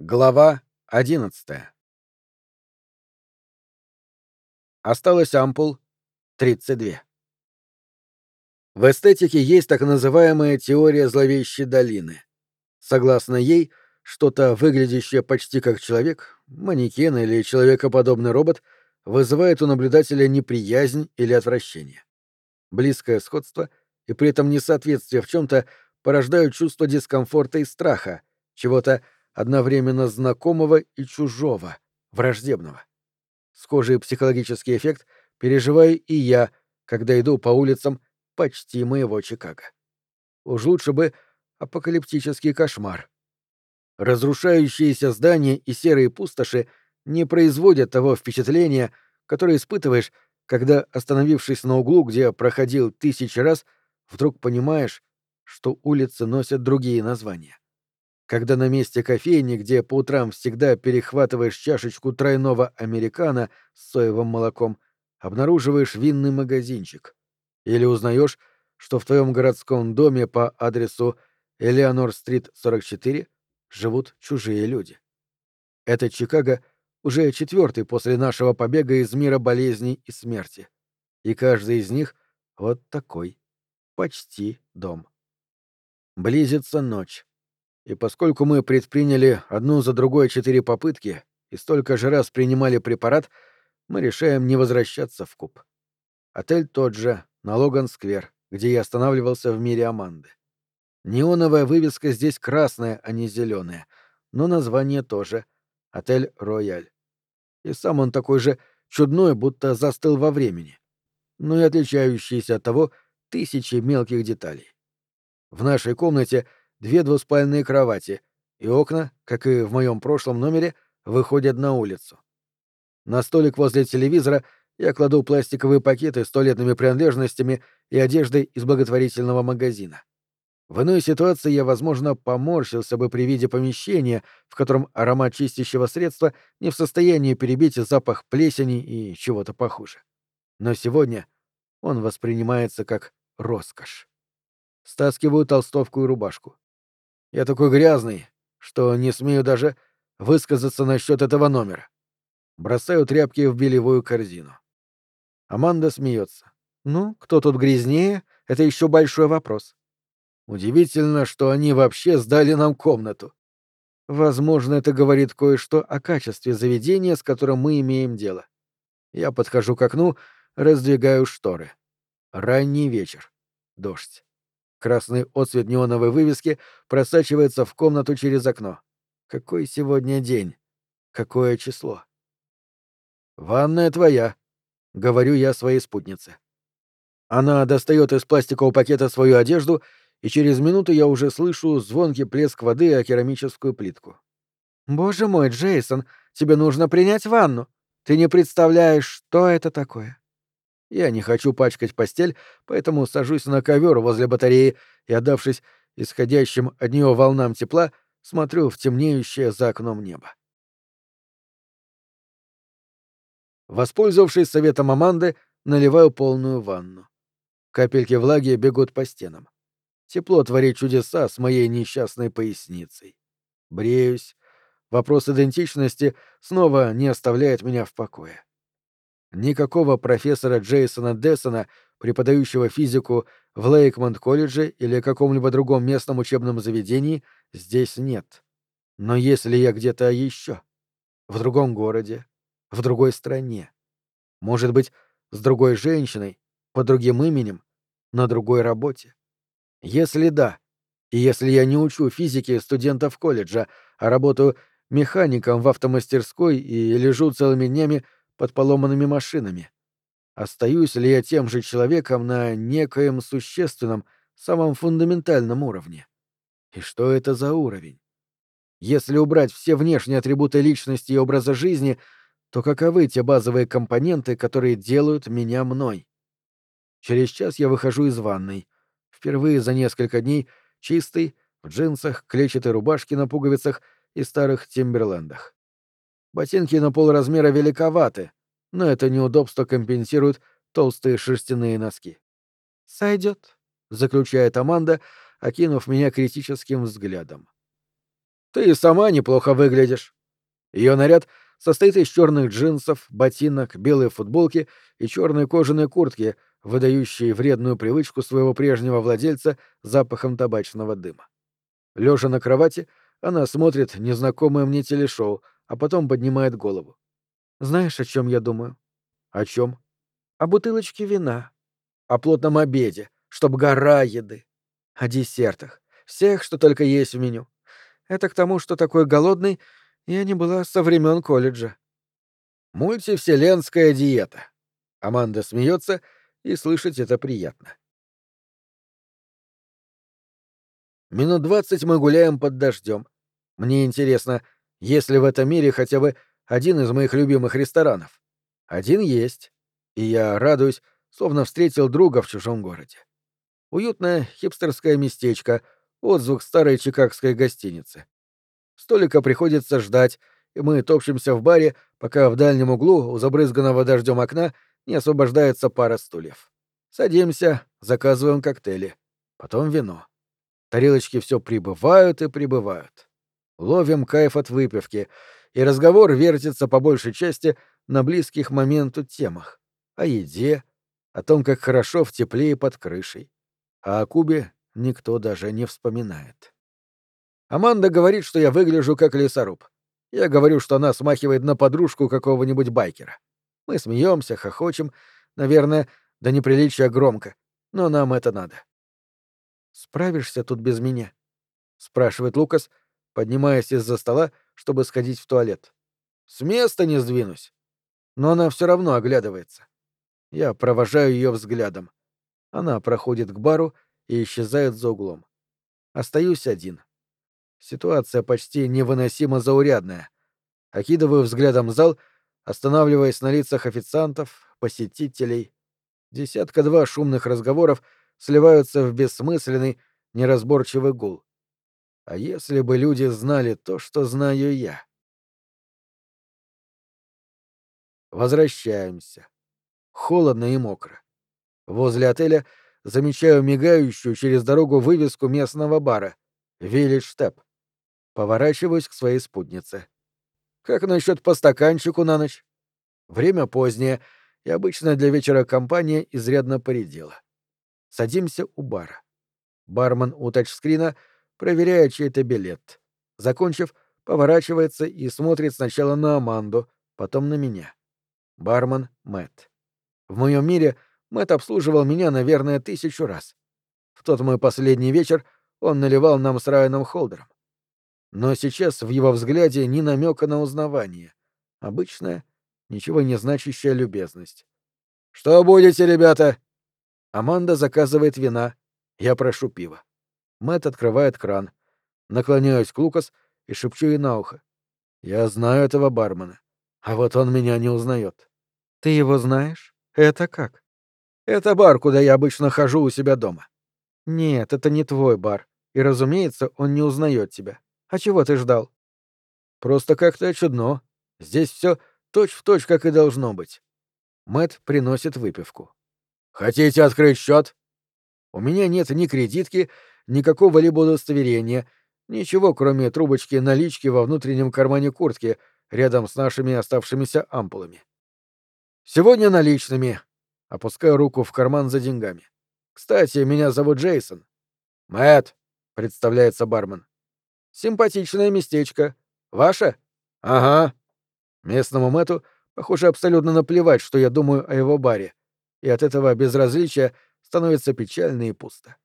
Глава 11. Осталось ампул 32. В эстетике есть так называемая теория зловещей долины. Согласно ей, что-то, выглядящее почти как человек, манекен или человекоподобный робот, вызывает у наблюдателя неприязнь или отвращение. Близкое сходство и при этом несоответствие в чем-то порождают чувство дискомфорта и страха, чего-то одновременно знакомого и чужого, враждебного. Схожий психологический эффект переживаю и я, когда иду по улицам почти моего Чикаго. Уж лучше бы апокалиптический кошмар. Разрушающиеся здания и серые пустоши не производят того впечатления, которое испытываешь, когда, остановившись на углу, где проходил тысячи раз, вдруг понимаешь, что улицы носят другие названия когда на месте кофейни, где по утрам всегда перехватываешь чашечку тройного американо с соевым молоком, обнаруживаешь винный магазинчик. Или узнаешь, что в твоем городском доме по адресу Элеонор-стрит 44 живут чужие люди. Этот Чикаго уже четвертый после нашего побега из мира болезней и смерти. И каждый из них вот такой. Почти дом. Близится ночь. И поскольку мы предприняли одну за другой четыре попытки и столько же раз принимали препарат, мы решаем не возвращаться в куб. Отель тот же, на Логан-сквер, где я останавливался в мире Аманды. Неоновая вывеска здесь красная, а не зеленая, но название тоже — отель «Рояль». И сам он такой же чудной, будто застыл во времени, но и отличающийся от того тысячи мелких деталей. В нашей комнате — две двуспальные кровати, и окна, как и в моем прошлом номере, выходят на улицу. На столик возле телевизора я кладу пластиковые пакеты с туалетными принадлежностями и одеждой из благотворительного магазина. В иной ситуации я, возможно, поморщился бы при виде помещения, в котором аромат чистящего средства не в состоянии перебить запах плесени и чего-то похуже. Но сегодня он воспринимается как роскошь. Стаскиваю толстовку и рубашку. Я такой грязный, что не смею даже высказаться насчет этого номера. Бросаю тряпки в белевую корзину. Аманда смеется. Ну, кто тут грязнее, это еще большой вопрос. Удивительно, что они вообще сдали нам комнату. Возможно, это говорит кое-что о качестве заведения, с которым мы имеем дело. Я подхожу к окну, раздвигаю шторы. Ранний вечер. Дождь. Красный отсвет неоновой вывески просачивается в комнату через окно. Какой сегодня день? Какое число? «Ванная твоя», — говорю я своей спутнице. Она достает из пластикового пакета свою одежду, и через минуту я уже слышу звонкий плеск воды о керамическую плитку. «Боже мой, Джейсон, тебе нужно принять ванну. Ты не представляешь, что это такое. Я не хочу пачкать постель, поэтому сажусь на ковер возле батареи и, отдавшись исходящим от нее волнам тепла, смотрю в темнеющее за окном небо. Воспользовавшись советом Аманды, наливаю полную ванну. Капельки влаги бегут по стенам. Тепло творит чудеса с моей несчастной поясницей. Бреюсь. Вопрос идентичности снова не оставляет меня в покое. Никакого профессора Джейсона Дессона, преподающего физику в Лейкмонт-колледже или каком-либо другом местном учебном заведении, здесь нет. Но если я где-то еще, в другом городе, в другой стране, может быть, с другой женщиной, под другим именем, на другой работе? Если да, и если я не учу физики студентов колледжа, а работаю механиком в автомастерской и лежу целыми днями под поломанными машинами. Остаюсь ли я тем же человеком на некоем существенном, самом фундаментальном уровне? И что это за уровень? Если убрать все внешние атрибуты личности и образа жизни, то каковы те базовые компоненты, которые делают меня мной? Через час я выхожу из ванной. Впервые за несколько дней чистый, в джинсах, клетчатой рубашке на пуговицах и старых тимберлендах. Ботинки на полразмера великоваты, но это неудобство компенсируют толстые шерстяные носки. «Сойдет», — заключает Аманда, окинув меня критическим взглядом. Ты и сама неплохо выглядишь. Ее наряд состоит из черных джинсов, ботинок, белой футболки и черной кожаной куртки, выдающей вредную привычку своего прежнего владельца запахом табачного дыма. Лежа на кровати, она смотрит незнакомое мне телешоу, а потом поднимает голову. Знаешь, о чем я думаю? О чем? О бутылочке вина. О плотном обеде, чтоб гора еды. О десертах. Всех, что только есть в меню. Это к тому, что такой голодный я не была со времен колледжа. Мультивселенская диета. Аманда смеется, и слышать это приятно. Минут двадцать мы гуляем под дождем. Мне интересно, есть ли в этом мире хотя бы один из моих любимых ресторанов. Один есть, и я радуюсь, словно встретил друга в чужом городе. Уютное хипстерское местечко, отзвук старой чикагской гостиницы. Столика приходится ждать, и мы топчемся в баре, пока в дальнем углу у забрызганного дождем окна не освобождается пара стульев. Садимся, заказываем коктейли, потом вино. Тарелочки все прибывают и прибывают. Ловим кайф от выпивки, и разговор вертится по большей части на близких моменту темах. О еде, о том, как хорошо в тепле и под крышей. А о Кубе никто даже не вспоминает. Аманда говорит, что я выгляжу как лесоруб. Я говорю, что она смахивает на подружку какого-нибудь байкера. Мы смеемся, хохочем, наверное, до неприличия громко, но нам это надо. «Справишься тут без меня?» — спрашивает Лукас, поднимаясь из-за стола, чтобы сходить в туалет. «С места не сдвинусь». Но она все равно оглядывается. Я провожаю ее взглядом. Она проходит к бару и исчезает за углом. Остаюсь один. Ситуация почти невыносимо заурядная. Окидываю взглядом зал, останавливаясь на лицах официантов, посетителей. Десятка-два шумных разговоров сливаются в бессмысленный, неразборчивый гул. А если бы люди знали то, что знаю я? Возвращаемся. Холодно и мокро. Возле отеля замечаю мигающую через дорогу вывеску местного бара «Виллидж Степ». Поворачиваюсь к своей спутнице. «Как насчет по стаканчику на ночь?» Время позднее, и обычно для вечера компания изрядно поредела. Садимся у бара. Бармен у тачскрина проверяет чей-то билет. Закончив, поворачивается и смотрит сначала на Аманду, потом на меня. Бармен Мэтт. В моем мире Мэтт обслуживал меня, наверное, тысячу раз. В тот мой последний вечер он наливал нам с Райаном Холдером. Но сейчас в его взгляде ни намека на узнавание. Обычная, ничего не значащая любезность. «Что будете, ребята?» Аманда заказывает вина. Я прошу пива. Мэт открывает кран. Наклоняюсь к Лукас и шепчу ей на ухо. Я знаю этого бармена. А вот он меня не узнает. Ты его знаешь? Это как? Это бар, куда я обычно хожу у себя дома. Нет, это не твой бар. И, разумеется, он не узнает тебя. А чего ты ждал? Просто как-то чудно. Здесь все точь в точь, как и должно быть. Мэт приносит выпивку. Хотите открыть счет? У меня нет ни кредитки, ни какого-либо удостоверения, ничего, кроме трубочки налички во внутреннем кармане куртки, рядом с нашими оставшимися ампулами. Сегодня наличными. Опускаю руку в карман за деньгами. Кстати, меня зовут Джейсон. Мэт, представляется бармен. Симпатичное местечко. Ваше? Ага. Местному Мэту, похоже, абсолютно наплевать, что я думаю о его баре. И от этого безразличия становится печально и пусто.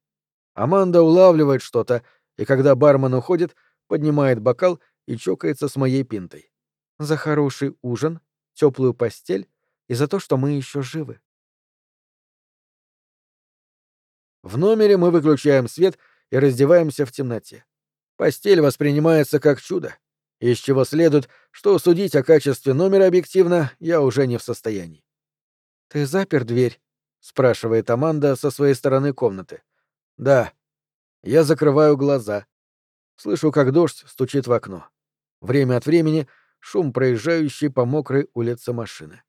Аманда улавливает что-то, и когда бармен уходит, поднимает бокал и чокается с моей пинтой. За хороший ужин, теплую постель и за то, что мы еще живы. В номере мы выключаем свет и раздеваемся в темноте. Постель воспринимается как чудо, из чего следует, что судить о качестве номера объективно я уже не в состоянии. «Ты запер дверь?» — спрашивает Аманда со своей стороны комнаты. «Да». Я закрываю глаза. Слышу, как дождь стучит в окно. Время от времени шум проезжающей по мокрой улице машины.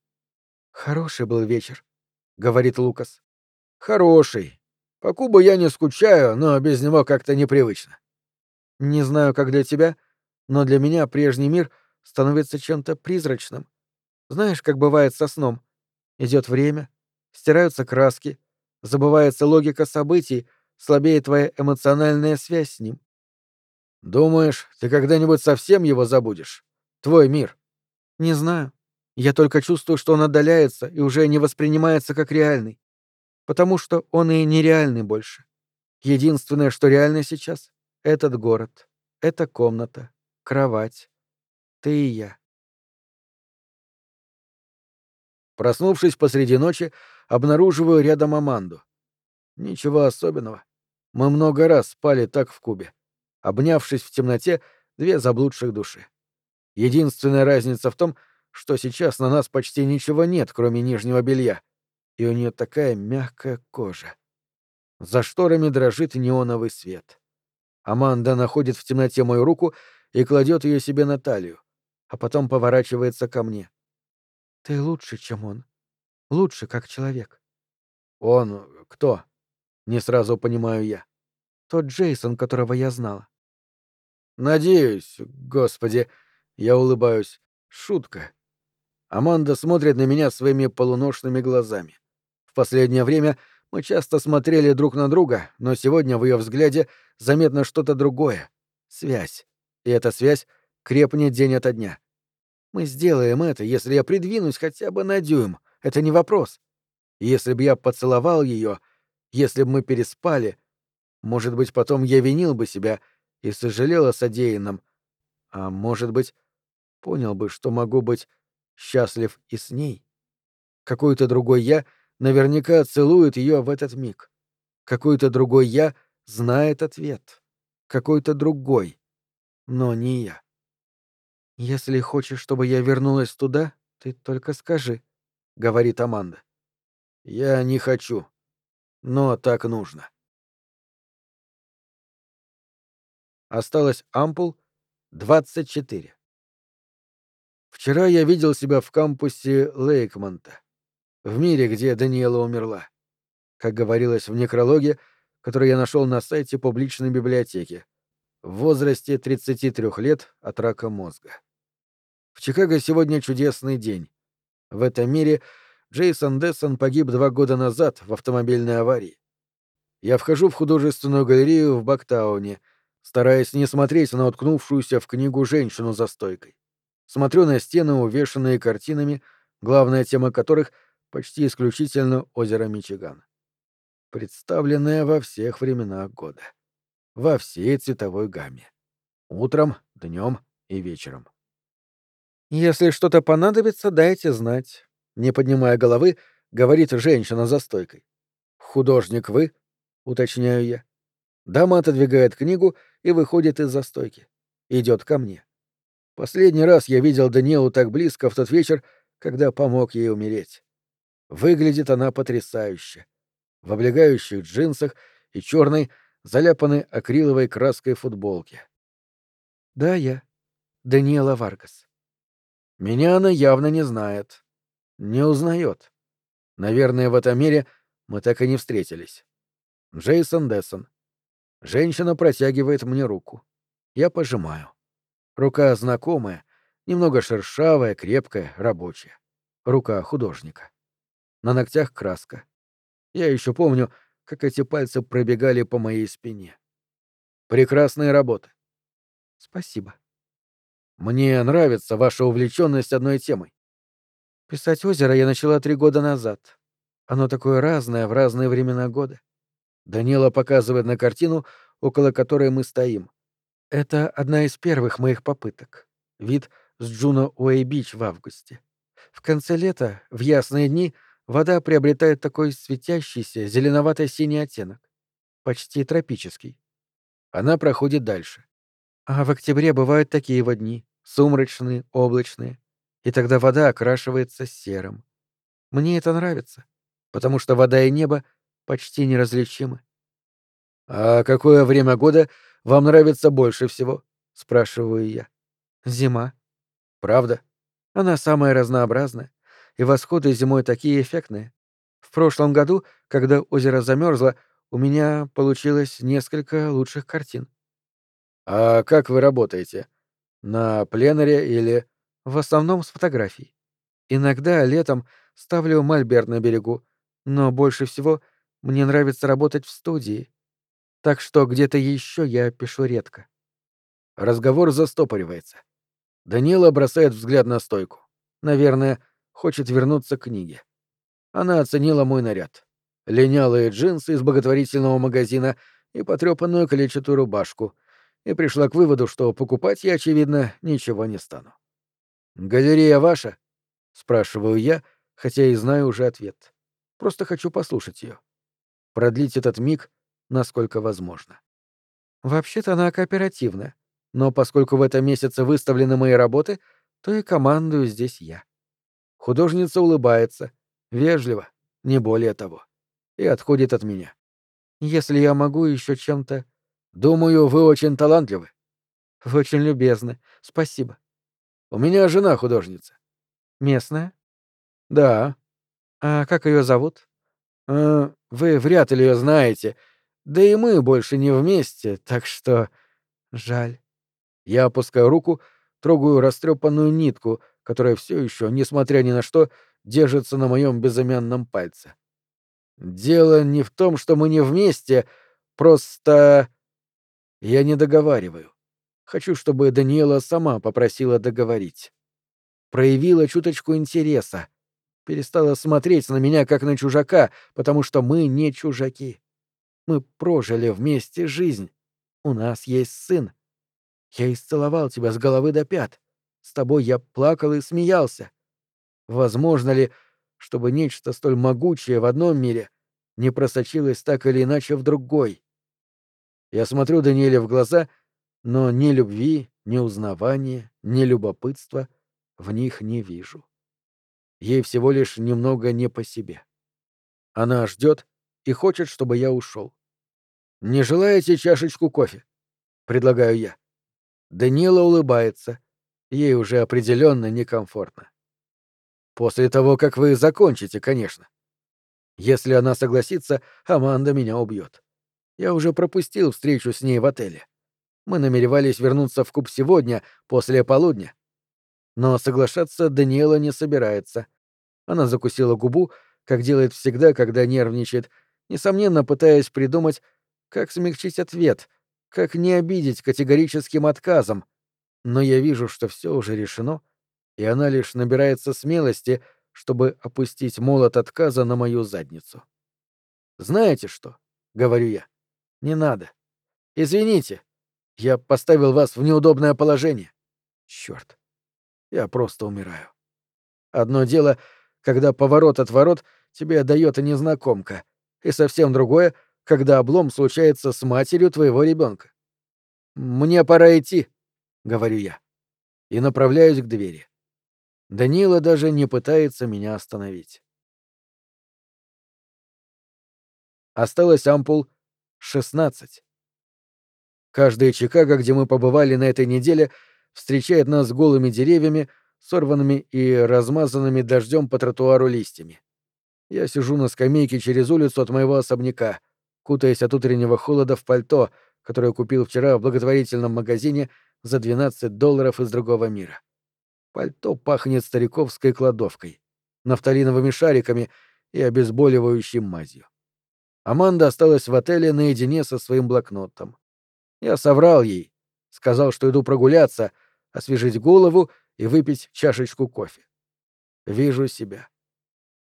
«Хороший был вечер», — говорит Лукас. «Хороший. По Кубу я не скучаю, но без него как-то непривычно. Не знаю, как для тебя, Но для меня прежний мир становится чем-то призрачным. Знаешь, как бывает со сном? Идет время, стираются краски, забывается логика событий, слабеет твоя эмоциональная связь с ним. Думаешь, ты когда-нибудь совсем его забудешь? Твой мир? Не знаю. Я только чувствую, что он отдаляется и уже не воспринимается как реальный. Потому что он и нереальный больше. Единственное, что реально сейчас — этот город, эта комната, кровать, ты и я. Проснувшись посреди ночи, обнаруживаю рядом Аманду. Ничего особенного. Мы много раз спали так в кубе. Обнявшись в темноте, две заблудших души. Единственная разница в том, что сейчас на нас почти ничего нет, кроме нижнего белья, и у нее такая мягкая кожа. За шторами дрожит неоновый свет. Аманда находит в темноте мою руку и кладет ее себе на талию, а потом поворачивается ко мне. Ты лучше, чем он. Лучше, как человек. Он кто? Не сразу понимаю я. Тот Джейсон, которого я знала. Надеюсь, господи, я улыбаюсь. Шутка. Аманда смотрит на меня своими полуношными глазами. В последнее время мы часто смотрели друг на друга, но сегодня в ее взгляде заметно что-то другое. Связь. И эта связь крепнет день ото дня. Мы сделаем это, если я придвинусь хотя бы на дюйм. Это не вопрос. Если бы я поцеловал ее, если бы мы переспали, может быть, потом я винил бы себя и сожалел о содеянном, а может быть, понял бы, что могу быть счастлив и с ней. Какой-то другой я наверняка целует ее в этот миг. Какой-то другой я знает ответ. Какой-то другой, но не я. «Если хочешь, чтобы я вернулась туда, ты только скажи», — говорит Аманда. «Я не хочу, но так нужно». Осталось ампул 24. Вчера я видел себя в кампусе Лейкмонта, в мире, где Даниэла умерла. Как говорилось в некрологе, который я нашел на сайте публичной библиотеки, в возрасте 33 лет от рака мозга. В Чикаго сегодня чудесный день. В этом мире Джейсон Дессон погиб два года назад в автомобильной аварии. Я вхожу в художественную галерею в Бактауне, стараясь не смотреть на уткнувшуюся в книгу женщину за стойкой. Смотрю на стены, увешанные картинами, главная тема которых — почти исключительно озеро Мичиган. Представленное во всех временах года. Во всей цветовой гамме. Утром, днем и вечером. «Если что-то понадобится, дайте знать», — не поднимая головы, говорит женщина за стойкой. «Художник вы?» — уточняю я. Дама отодвигает книгу и выходит из застойки. Идет ко мне. Последний раз я видел Даниэлу так близко в тот вечер, когда помог ей умереть. Выглядит она потрясающе. В облегающих джинсах и черной, заляпанной акриловой краской футболке. Да, я. Даниэла Варгас. Меня она явно не знает. Не узнает. Наверное, в этом мире мы так и не встретились. Джейсон Дессон. Женщина протягивает мне руку. Я пожимаю. Рука знакомая, немного шершавая, крепкая, рабочая. Рука художника. На ногтях краска. Я еще помню, как эти пальцы пробегали по моей спине. Прекрасная работа. Спасибо. Мне нравится ваша увлеченность одной темой. Писать озеро я начала три года назад. Оно такое разное в разные времена года. Данила показывает на картину, около которой мы стоим. Это одна из первых моих попыток. Вид с Джуно Уэй-Бич в августе. В конце лета, в ясные дни, вода приобретает такой светящийся зеленовато-синий оттенок. Почти тропический. Она проходит дальше. А в октябре бывают такие вот дни, сумрачные, облачные, и тогда вода окрашивается серым. Мне это нравится, потому что вода и небо почти неразличимы. «А какое время года вам нравится больше всего?» — спрашиваю я. «Зима». «Правда?» «Она самая разнообразная, и восходы зимой такие эффектные. В прошлом году, когда озеро замерзло, у меня получилось несколько лучших картин. «А как вы работаете? На пленере или... В основном с фотографий. Иногда летом ставлю мольберт на берегу, но больше всего мне нравится работать в студии. Так что где-то еще я пишу редко. Разговор застопоривается. Данила бросает взгляд на стойку. Наверное, хочет вернуться к книге. Она оценила мой наряд. Линялые джинсы из благотворительного магазина и потрепанную клетчатую рубашку, и пришла к выводу, что покупать я, очевидно, ничего не стану. «Галерея ваша?» — спрашиваю я, хотя и знаю уже ответ. Просто хочу послушать ее. Продлить этот миг, насколько возможно. Вообще-то она кооперативная, но поскольку в этом месяце выставлены мои работы, то и командую здесь я. Художница улыбается, вежливо, не более того, и отходит от меня. Если я могу еще чем-то... Думаю, вы очень талантливы. Вы очень любезны. Спасибо. У меня жена художница. Местная? Да. А как ее зовут? А, вы вряд ли ее знаете. Да и мы больше не вместе, так что... Жаль. Я опускаю руку, трогаю растрепанную нитку, которая все еще, несмотря ни на что, держится на моем безымянном пальце. Дело не в том, что мы не вместе, просто... Я не договариваю. Хочу, чтобы Даниэла сама попросила договорить. Проявила чуточку интереса. Перестала смотреть на меня как на чужака, потому что мы не чужаки. Мы прожили вместе жизнь. У нас есть сын. Я исцеловал тебя с головы до пят. С тобой я плакал и смеялся. Возможно ли, чтобы нечто столь могучее в одном мире не просочилось так или иначе в другой? Я смотрю Даниэле в глаза, но ни любви, ни узнавания, ни любопытства в них не вижу. Ей всего лишь немного не по себе. Она ждет и хочет, чтобы я ушел. «Не желаете чашечку кофе?» — предлагаю я. Данила улыбается. Ей уже определенно некомфортно. После того, как вы закончите, конечно. Если она согласится, Аманда меня убьет. Я уже пропустил встречу с ней в отеле. Мы намеревались вернуться в куб сегодня, после полудня. Но соглашаться Даниэла не собирается. Она закусила губу, как делает всегда, когда нервничает, несомненно пытаясь придумать, как смягчить ответ, как не обидеть категорическим отказом. Но я вижу, что все уже решено, и она лишь набирается смелости, чтобы опустить молот отказа на мою задницу. «Знаете что?» — говорю я. «Не надо. Извините, я поставил вас в неудобное положение. Черт, я просто умираю. Одно дело, когда поворот от ворот тебе дает незнакомка, и совсем другое, когда облом случается с матерью твоего ребенка. «Мне пора идти», — говорю я, и направляюсь к двери. Данила даже не пытается меня остановить. Осталось ампул 16. Каждая Чикаго, где мы побывали на этой неделе, встречает нас голыми деревьями, сорванными и размазанными дождем по тротуару листьями. Я сижу на скамейке через улицу от моего особняка — кутаясь от утреннего холода в пальто, которое купил вчера в благотворительном магазине за 12 долларов из другого мира. Пальто пахнет стариковской кладовкой, нафталиновыми шариками и обезболивающей мазью. Аманда осталась в отеле наедине со своим блокнотом. Я соврал ей, сказал, что иду прогуляться, освежить голову и выпить чашечку кофе. Вижу себя.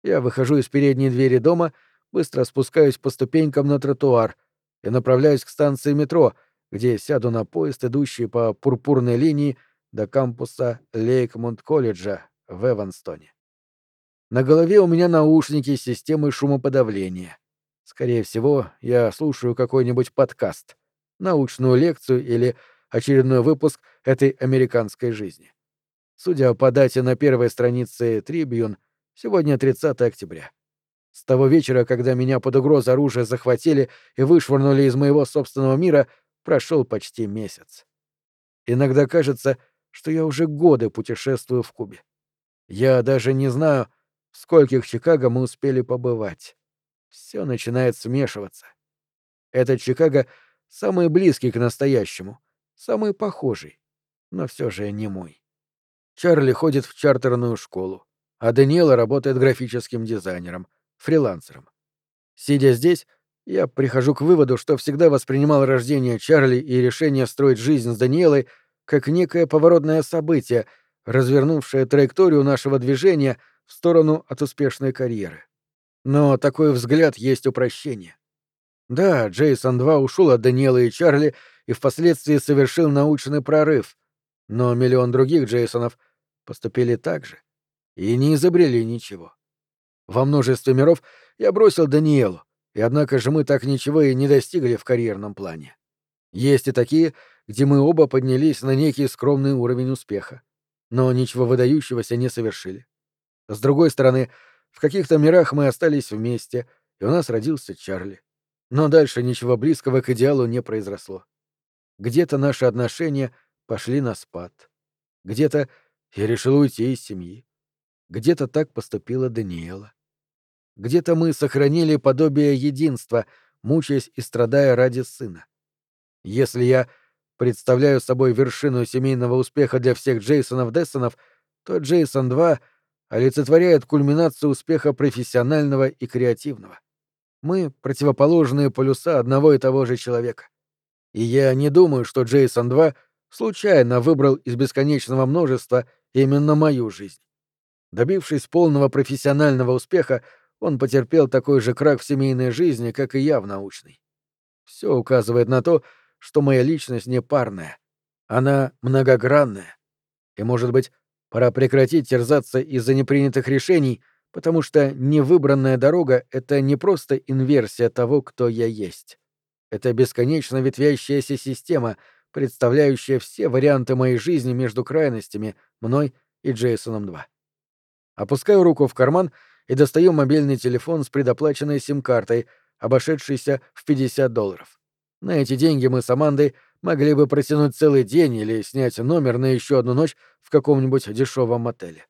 Я выхожу из передней двери дома — быстро спускаюсь по ступенькам на тротуар и направляюсь к станции метро, где сяду на поезд, идущий по пурпурной линии до кампуса Лейкмонт-колледжа в Эванстоне. На голове у меня наушники с системой шумоподавления. Скорее всего, я слушаю какой-нибудь подкаст, научную лекцию или очередной выпуск этой американской жизни. Судя по дате на первой странице Трибьюн, сегодня 30 октября. С того вечера, когда меня под угрозой оружия захватили и вышвырнули из моего собственного мира, прошел почти месяц. Иногда кажется, что я уже годы путешествую в Кубе. Я даже не знаю, в скольких Чикаго мы успели побывать. Все начинает смешиваться. Этот Чикаго самый близкий к настоящему, самый похожий. но все же не мой. Чарли ходит в чартерную школу, а Даниэла работает графическим дизайнером, фрилансером. Сидя здесь, я прихожу к выводу, что всегда воспринимал рождение Чарли и решение строить жизнь с Даниэлой как некое поворотное событие, развернувшее траекторию нашего движения в сторону от успешной карьеры. Но такой взгляд есть упрощение. Да, Джейсон 2 ушел от Даниэла и Чарли и впоследствии совершил научный прорыв, но миллион других Джейсонов поступили так же и не изобрели ничего. Во множестве миров я бросил Даниэлу, и однако же мы так ничего и не достигли в карьерном плане. Есть и такие, где мы оба поднялись на некий скромный уровень успеха, но ничего выдающегося не совершили. С другой стороны, в каких-то мирах мы остались вместе, и у нас родился Чарли. Но дальше ничего близкого к идеалу не произошло. Где-то наши отношения пошли на спад. Где-то я решил уйти из семьи. Где-то так поступила Даниэла. Где-то мы сохранили подобие единства, мучаясь и страдая ради сына. Если я представляю собой вершину семейного успеха для всех Джейсонов-Дессонов, то Джейсон 2 олицетворяет кульминацию успеха профессионального и креативного. Мы — противоположные полюса одного и того же человека. И я не думаю, что Джейсон 2 случайно выбрал из бесконечного множества именно мою жизнь. Добившись полного профессионального успеха, он потерпел такой же крах в семейной жизни, как и я в научной. Все указывает на то, что моя личность не парная. Она многогранная. И, может быть, пора прекратить терзаться из-за непринятых решений, потому что невыбранная дорога — это не просто инверсия того, кто я есть. Это бесконечно ветвящаяся система, представляющая все варианты моей жизни между крайностями, мной и Джейсоном 2. Опускаю руку в карман — и достаю мобильный телефон с предоплаченной сим-картой, обошедшейся в 50 долларов. На эти деньги мы с Амандой могли бы протянуть целый день или снять номер на еще одну ночь в каком-нибудь дешевом мотеле.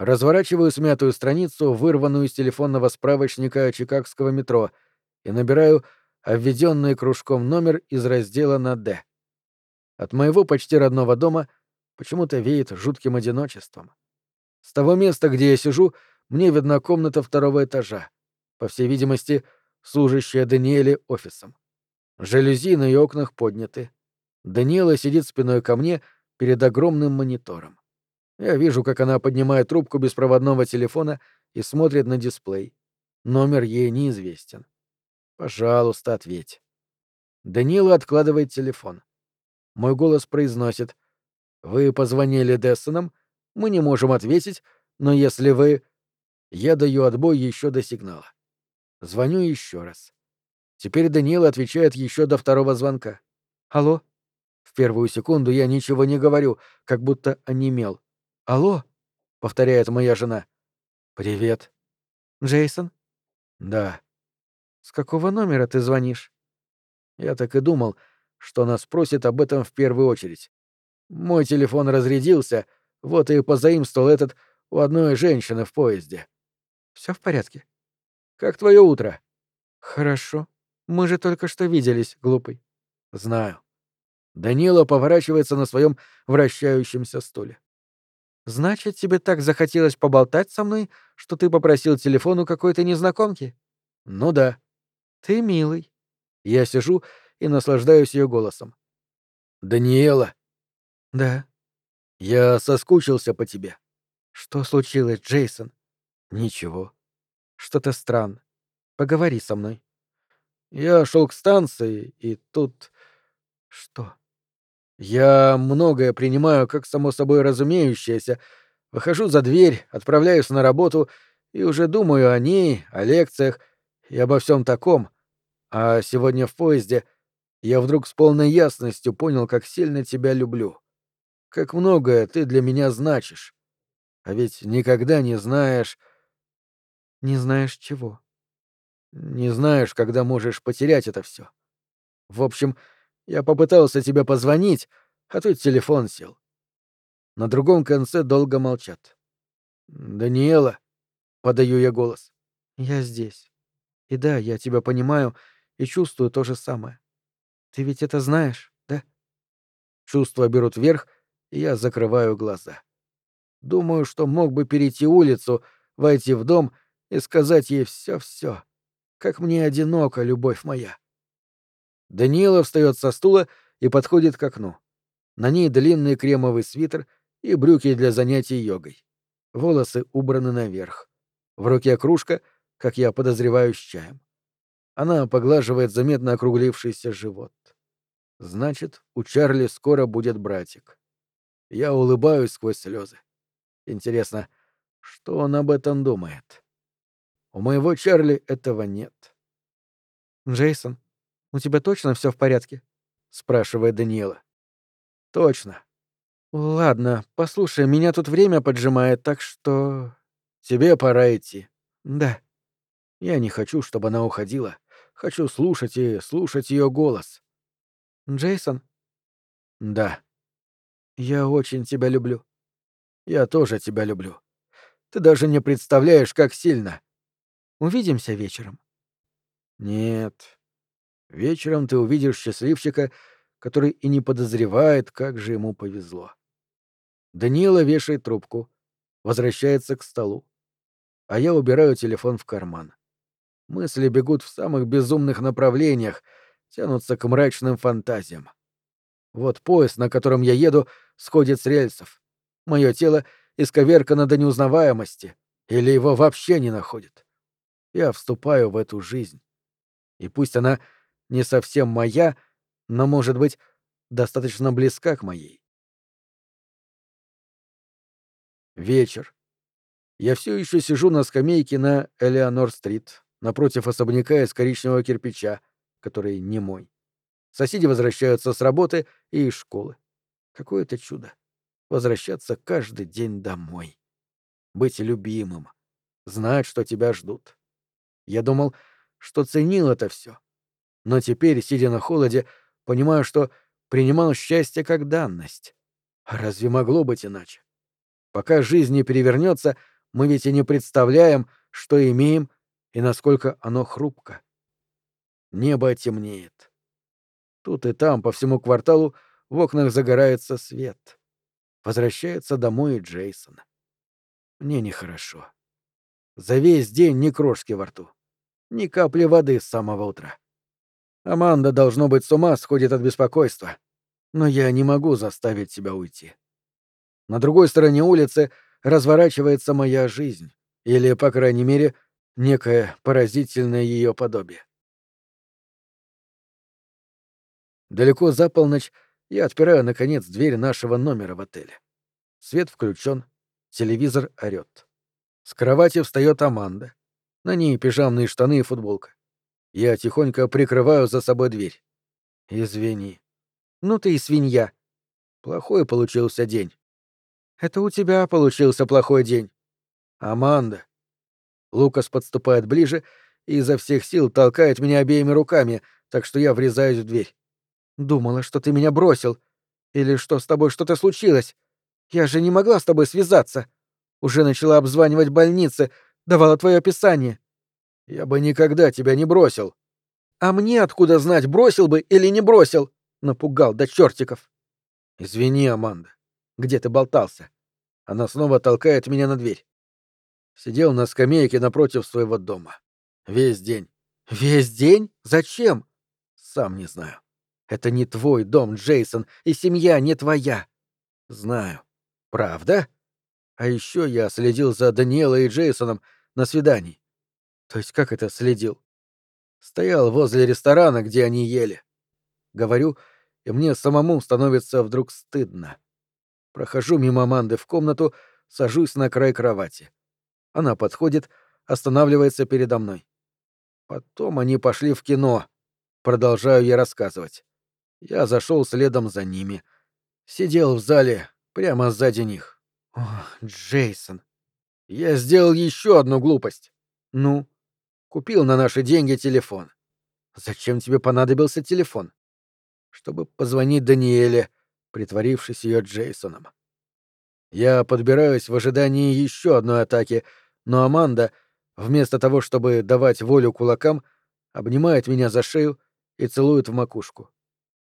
Разворачиваю смятую страницу, вырванную из телефонного справочника чикагского метро, и набираю обведенный кружком номер из раздела на «Д». От моего почти родного дома почему-то веет жутким одиночеством. С того места, где я сижу, мне видна комната второго этажа, по всей видимости, служащая Даниэле офисом. Жалюзи на ее окнах подняты. Даниэла сидит спиной ко мне перед огромным монитором. Я вижу, как она поднимает трубку беспроводного телефона и смотрит на дисплей. Номер ей неизвестен. Пожалуйста, ответь. Даниэла откладывает телефон. Мой голос произносит. «Вы позвонили Дессонам? Мы не можем ответить, но если вы...» Я даю отбой еще до сигнала. Звоню еще раз. Теперь Даниэл отвечает еще до второго звонка. «Алло?» В первую секунду я ничего не говорю, как будто онемел. «Алло?» — повторяет моя жена. «Привет». «Джейсон?» «Да». «С какого номера ты звонишь?» Я так и думал, что она спросит об этом в первую очередь. Мой телефон разрядился, вот и позаимствовал этот у одной женщины в поезде. Все в порядке? Как твое утро? Хорошо. Мы же только что виделись, глупый. Знаю. Данила поворачивается на своем вращающемся стуле. Значит, тебе так захотелось поболтать со мной, что ты попросил телефон у какой-то незнакомки? Ну да. Ты милый. Я сижу и наслаждаюсь ее голосом. Даниэла. Да. Я соскучился по тебе. Что случилось, Джейсон? Ничего. Что-то странно. Поговори со мной. Я шел к станции, и тут... Что? Я многое принимаю как само собой разумеющееся. Выхожу за дверь, отправляюсь на работу и уже думаю о ней, о лекциях и обо всем таком. А сегодня в поезде я вдруг с полной ясностью понял, как сильно тебя люблю. Как многое ты для меня значишь. А ведь никогда не знаешь, не знаешь чего. Не знаешь, когда можешь потерять это все. В общем, я попытался тебе позвонить, а тут телефон сел. На другом конце долго молчат. «Даниэла», — подаю я голос. «Я здесь. И да, я тебя понимаю и чувствую то же самое. Ты ведь это знаешь, да?» Чувства берут верх, и я закрываю глаза. Думаю, что мог бы перейти улицу, войти в дом и сказать ей все-все. Как мне одиноко, любовь моя. Даниэла встает со стула и подходит к окну. На ней длинный кремовый свитер и брюки для занятий йогой. Волосы убраны наверх. В руке кружка, как я подозреваю, с чаем. Она поглаживает заметно округлившийся живот. Значит, у Чарли скоро будет братик. Я улыбаюсь сквозь слезы. Интересно, что он об этом думает? У моего Чарли этого нет. Джейсон, у тебя точно все в порядке? спрашивает Даниэла. Точно. Ладно, послушай, меня тут время поджимает, так что... Тебе пора идти. Да. Я не хочу, чтобы она уходила. Хочу слушать и слушать ее голос. Джейсон? Да. Я очень тебя люблю. Я тоже тебя люблю. Ты даже не представляешь, как сильно. Увидимся вечером. Нет. Вечером ты увидишь счастливчика, который и не подозревает, как же ему повезло. Даниэла вешает трубку, возвращается к столу. А я убираю телефон в карман. Мысли бегут в самых безумных направлениях, тянутся к мрачным фантазиям. Вот поезд, на котором я еду, сходит с рельсов. Мое тело исковеркано до неузнаваемости, или его вообще не находит. Я вступаю в эту жизнь. И пусть она не совсем моя, но, может быть, достаточно близка к моей. Вечер. Я все еще сижу на скамейке на Элеонор-стрит, напротив особняка из коричневого кирпича, который не мой. Соседи возвращаются с работы и из школы. Какое-то чудо. Возвращаться каждый день домой. Быть любимым. Знать, что тебя ждут. Я думал, что ценил это все. Но теперь, сидя на холоде, понимаю, что принимал счастье как данность. А разве могло быть иначе? Пока жизнь не перевернется, мы ведь и не представляем, что имеем и насколько оно хрупко. Небо темнеет. Тут и там, по всему кварталу, в окнах загорается свет. Возвращается домой Джейсон. Мне нехорошо. За весь день ни крошки во рту. Ни капли воды с самого утра. Аманда, должно быть, с ума сходит от беспокойства. Но я не могу заставить себя уйти. На другой стороне улицы разворачивается моя жизнь, или, по крайней мере, некое поразительное ее подобие. Далеко за полночь я отпираю, наконец, дверь нашего номера в отеле. Свет включен, телевизор орёт. С кровати встает Аманда. На ней пижамные штаны и футболка. Я тихонько прикрываю за собой дверь. Извини. Ну ты и свинья. Плохой получился день. Это у тебя получился плохой день. Аманда. Лукас подступает ближе и изо всех сил толкает меня обеими руками, так что я врезаюсь в дверь. Думала, что ты меня бросил. Или что с тобой что-то случилось. Я же не могла с тобой связаться. Уже начала обзванивать больницы, давала твое описание. Я бы никогда тебя не бросил. А мне откуда знать, бросил бы или не бросил? Напугал до чертиков. Извини, Аманда. Где ты болтался? Она снова толкает меня на дверь. Сидел на скамейке напротив своего дома. Весь день. Весь день? Зачем? Сам не знаю. Это не твой дом, Джейсон, и семья не твоя. Знаю. Правда? А еще я следил за Даниэлой и Джейсоном на свидании. То есть как это следил? Стоял возле ресторана, где они ели. Говорю, и мне самому становится вдруг стыдно. Прохожу мимо Аманды в комнату, сажусь на край кровати. Она подходит, останавливается передо мной. Потом они пошли в кино. Продолжаю я рассказывать. Я зашел следом за ними. Сидел в зале, прямо сзади них. О, Джейсон. Я сделал еще одну глупость. Ну? Купил на наши деньги телефон. Зачем тебе понадобился телефон? Чтобы позвонить Даниэле, притворившись ее Джейсоном. Я подбираюсь в ожидании еще одной атаки, но Аманда, вместо того, чтобы давать волю кулакам, обнимает меня за шею и целует в макушку.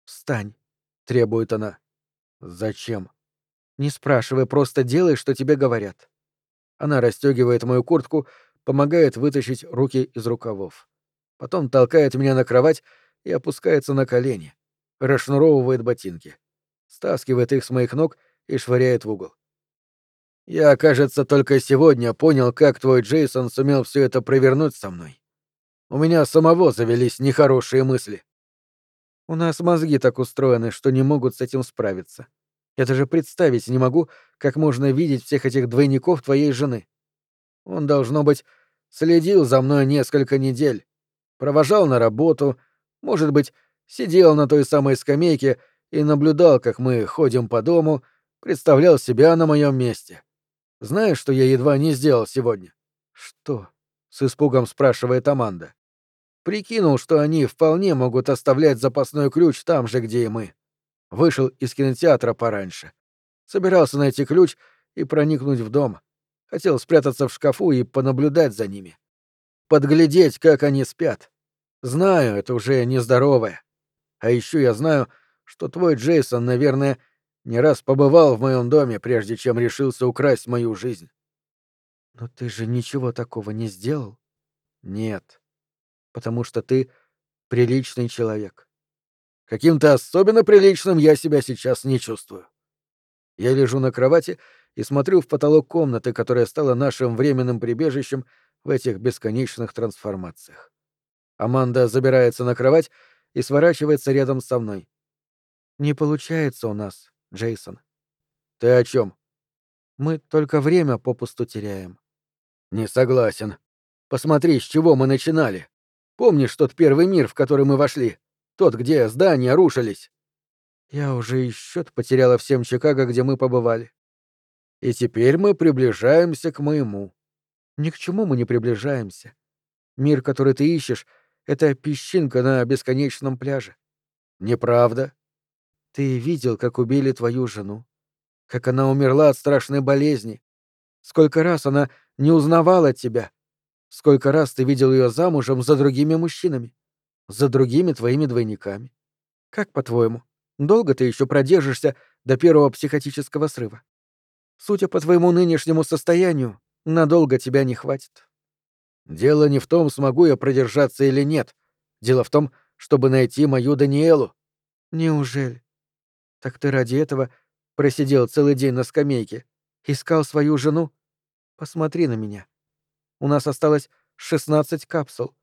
«Встань», — требует она. «Зачем?» Не спрашивай, просто делай, что тебе говорят. Она расстегивает мою куртку, помогает вытащить руки из рукавов. Потом толкает меня на кровать и опускается на колени. Расшнуровывает ботинки. Стаскивает их с моих ног и швыряет в угол. Я, кажется, только сегодня понял, как твой Джейсон сумел все это провернуть со мной. У меня самого завелись нехорошие мысли. У нас мозги так устроены, что не могут с этим справиться. Я даже представить не могу, как можно видеть всех этих двойников твоей жены. Он, должно быть, следил за мной несколько недель, провожал на работу, может быть, сидел на той самой скамейке и наблюдал, как мы ходим по дому, представлял себя на моем месте. Знаешь, что я едва не сделал сегодня? Что? с испугом спрашивает Аманда. Прикинул, что они вполне могут оставлять запасной ключ там же, где и мы. Вышел из кинотеатра пораньше. Собирался найти ключ и проникнуть в дом. Хотел спрятаться в шкафу и понаблюдать за ними. Подглядеть, как они спят. Знаю, это уже нездоровое. А еще я знаю, что твой Джейсон, наверное, не раз побывал в моем доме, прежде чем решился украсть мою жизнь. Но ты же ничего такого не сделал? Нет. Потому что ты приличный человек. Каким-то особенно приличным я себя сейчас не чувствую. Я лежу на кровати и смотрю в потолок комнаты, которая стала нашим временным прибежищем в этих бесконечных трансформациях. Аманда забирается на кровать и сворачивается рядом со мной. Не получается у нас, Джейсон. Ты о чем? Мы только время попусту теряем. Не согласен. Посмотри, с чего мы начинали. Помнишь тот первый мир, в который мы вошли? Тот, где здания рушились. Я уже и счет потеряла всем Чикаго, где мы побывали. И теперь мы приближаемся к моему. Ни к чему мы не приближаемся. Мир, который ты ищешь, — это песчинка на бесконечном пляже. Неправда. Ты видел, как убили твою жену, как она умерла от страшной болезни, сколько раз она не узнавала тебя, сколько раз ты видел ее замужем за другими мужчинами за другими твоими двойниками. Как по-твоему, долго ты еще продержишься до первого психотического срыва? Судя по твоему нынешнему состоянию, надолго тебя не хватит. Дело не в том, смогу я продержаться или нет. Дело в том, чтобы найти мою Даниэлу. Неужели? Так ты ради этого просидел целый день на скамейке, искал свою жену? Посмотри на меня. У нас осталось 16 капсул.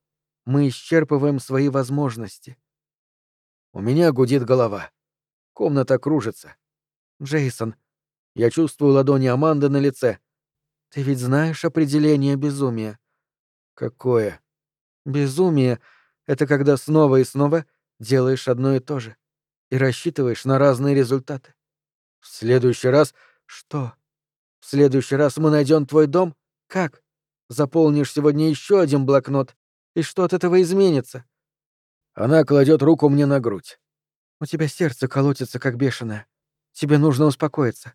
Мы исчерпываем свои возможности. У меня гудит голова. Комната кружится. Джейсон, я чувствую ладони Аманды на лице. Ты ведь знаешь определение безумия? Какое? Безумие — это когда снова и снова делаешь одно и то же и рассчитываешь на разные результаты. В следующий раз... Что? В следующий раз мы найдем твой дом? Как? Заполнишь сегодня еще один блокнот и что от этого изменится? Она кладет руку мне на грудь. У тебя сердце колотится, как бешеное. Тебе нужно успокоиться.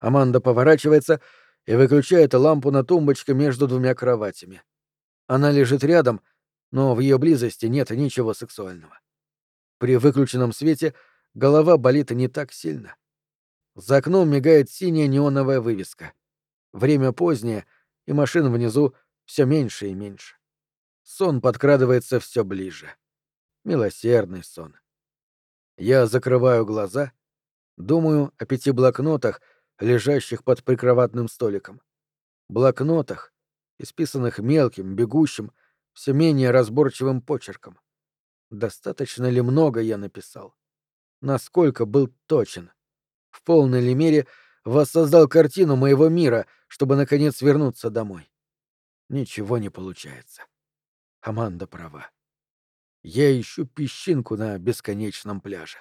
Аманда поворачивается и выключает лампу на тумбочке между двумя кроватями. Она лежит рядом, но в ее близости нет ничего сексуального. При выключенном свете голова болит не так сильно. За окном мигает синяя неоновая вывеска. Время позднее, и машин внизу все меньше и меньше. Сон подкрадывается все ближе. Милосердный сон. Я закрываю глаза, думаю о пяти блокнотах, лежащих под прикроватным столиком. Блокнотах, исписанных мелким, бегущим, все менее разборчивым почерком. Достаточно ли много я написал? Насколько был точен? В полной ли мере воссоздал картину моего мира, чтобы, наконец, вернуться домой? Ничего не получается. Аманда права. Я ищу песчинку на бесконечном пляже.